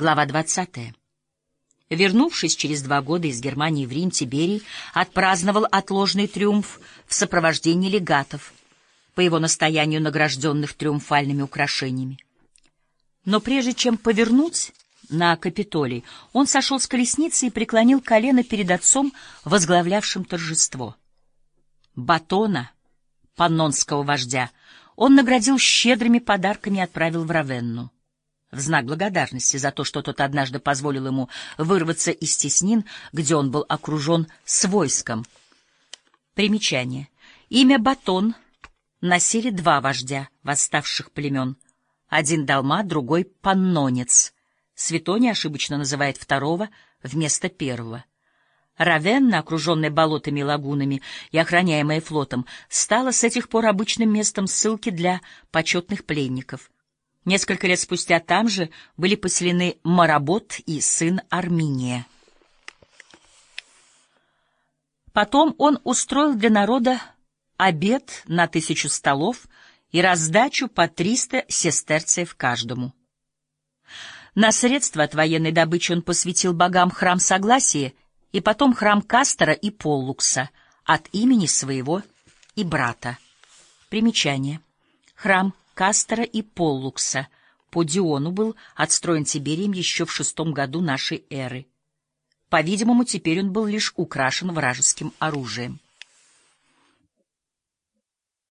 Глава 20. Вернувшись через два года из Германии в Рим, Тиберий отпраздновал отложный триумф в сопровождении легатов, по его настоянию награжденных триумфальными украшениями. Но прежде чем повернуть на Капитолий, он сошел с колесницы и преклонил колено перед отцом, возглавлявшим торжество. Батона, паннонского вождя, он наградил щедрыми подарками и отправил в Равенну в знак благодарности за то, что тот однажды позволил ему вырваться из теснин, где он был окружен с войском. Примечание. Имя Батон носили два вождя восставших племен. Один Далма, другой — Паннонец. Светония ошибочно называет второго вместо первого. Равенна, окруженная болотами и лагунами и охраняемая флотом, стала с этих пор обычным местом ссылки для почетных пленников — Несколько лет спустя там же были поселены Маработ и сын Арминия. Потом он устроил для народа обед на тысячу столов и раздачу по триста сестерцев каждому. На средства от военной добычи он посвятил богам храм Согласия и потом храм Кастора и Поллукса от имени своего и брата. Примечание. Храм Кастера и Поллукса по Диону был отстроен Тиберием еще в шестом году нашей эры. По-видимому, теперь он был лишь украшен вражеским оружием.